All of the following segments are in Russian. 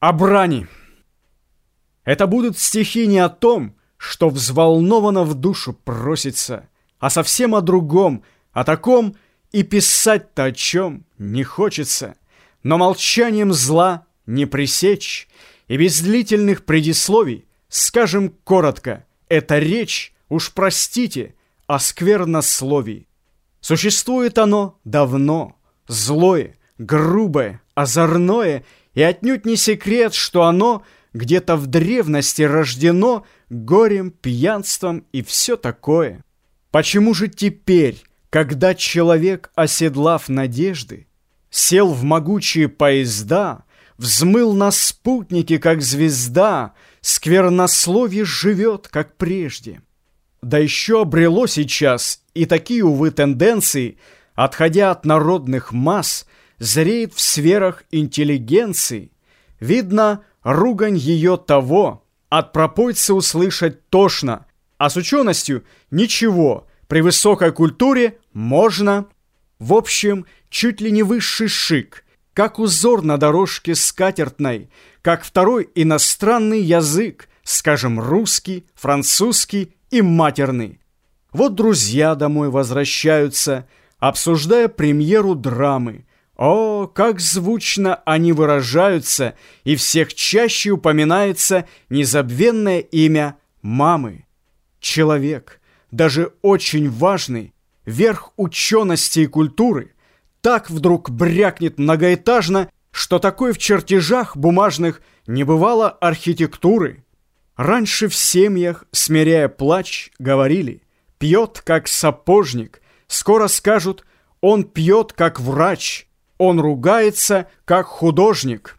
О брани. Это будут стихи не о том, что взволнованно в душу просится, а совсем о другом, о таком и писать-то о чем не хочется. Но молчанием зла не пресечь, и без длительных предисловий скажем коротко, эта речь, уж простите, о сквернословии. Существует оно давно, злое, грубое, озорное, и отнюдь не секрет, что оно где-то в древности рождено горем, пьянством и все такое. Почему же теперь, когда человек, оседлав надежды, сел в могучие поезда, взмыл на спутники, как звезда, сквернословие живет, как прежде? Да еще обрело сейчас и такие, увы, тенденции, отходя от народных масс, зреет в сферах интеллигенции. Видно, ругань ее того, от пропойца услышать тошно, а с ученостью ничего, при высокой культуре можно. В общем, чуть ли не высший шик, как узор на дорожке скатертной, как второй иностранный язык, скажем, русский, французский и матерный. Вот друзья домой возвращаются, обсуждая премьеру драмы. О, как звучно они выражаются, и всех чаще упоминается незабвенное имя мамы. Человек, даже очень важный, верх учености и культуры, так вдруг брякнет многоэтажно, что такой в чертежах бумажных не бывало архитектуры. Раньше в семьях, смиряя плач, говорили «пьет, как сапожник», скоро скажут «он пьет, как врач», «он ругается, как художник».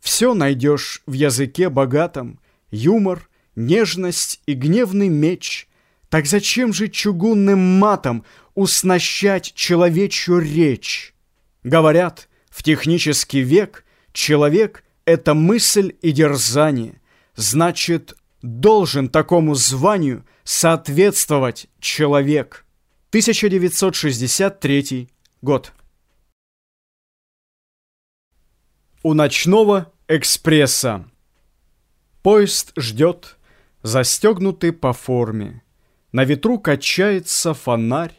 Все найдешь в языке богатом, юмор, нежность и гневный меч. Так зачем же чугунным матом уснащать человечью речь? Говорят, в технический век человек — это мысль и дерзание — значит, должен такому званию соответствовать человек. 1963 год. У ночного экспресса. Поезд ждет, застегнутый по форме. На ветру качается фонарь.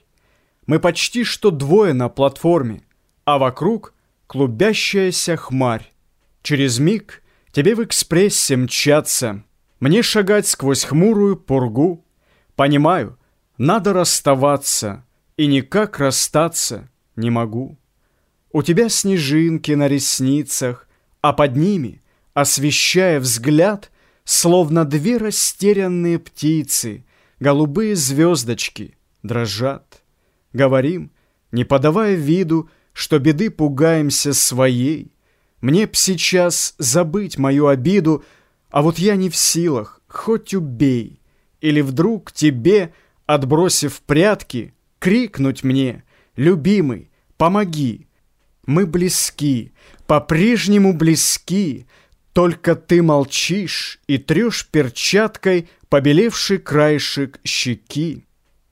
Мы почти что двое на платформе, а вокруг клубящаяся хмарь. Через миг — Тебе в экспрессе мчаться, мне шагать сквозь хмурую пургу. Понимаю, надо расставаться, и никак расстаться не могу. У тебя снежинки на ресницах, а под ними, освещая взгляд, Словно две растерянные птицы, голубые звездочки дрожат. Говорим, не подавая виду, что беды пугаемся своей, мне б сейчас забыть мою обиду, а вот я не в силах, хоть убей. Или вдруг тебе, отбросив прятки, крикнуть мне, любимый, помоги. Мы близки, по-прежнему близки, только ты молчишь и трешь перчаткой побелевший краешек щеки.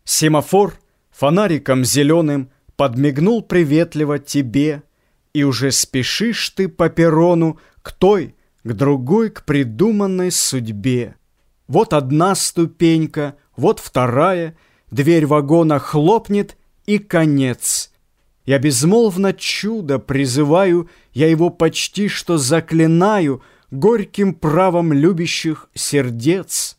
Семафор фонариком зеленым подмигнул приветливо тебе — и уже спешишь ты по перрону К той, к другой, к придуманной судьбе. Вот одна ступенька, вот вторая, Дверь вагона хлопнет, и конец. Я безмолвно чудо призываю, Я его почти что заклинаю Горьким правом любящих сердец.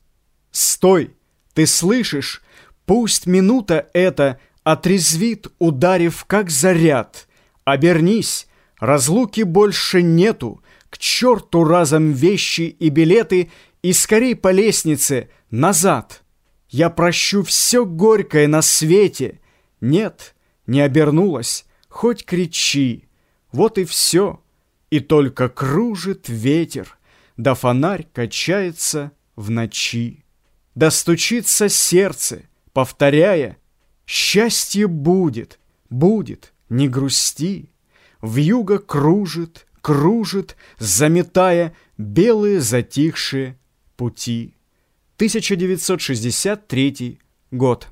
Стой, ты слышишь? Пусть минута эта Отрезвит, ударив как заряд — Обернись, разлуки больше нету, К черту разом вещи и билеты И скорей по лестнице назад. Я прощу все горькое на свете. Нет, не обернулась, хоть кричи. Вот и все, и только кружит ветер, Да фонарь качается в ночи. Да стучится сердце, повторяя, Счастье будет, будет, не грусти, Вьюга кружит, кружит, заметая белые затихшие пути. 1963 год.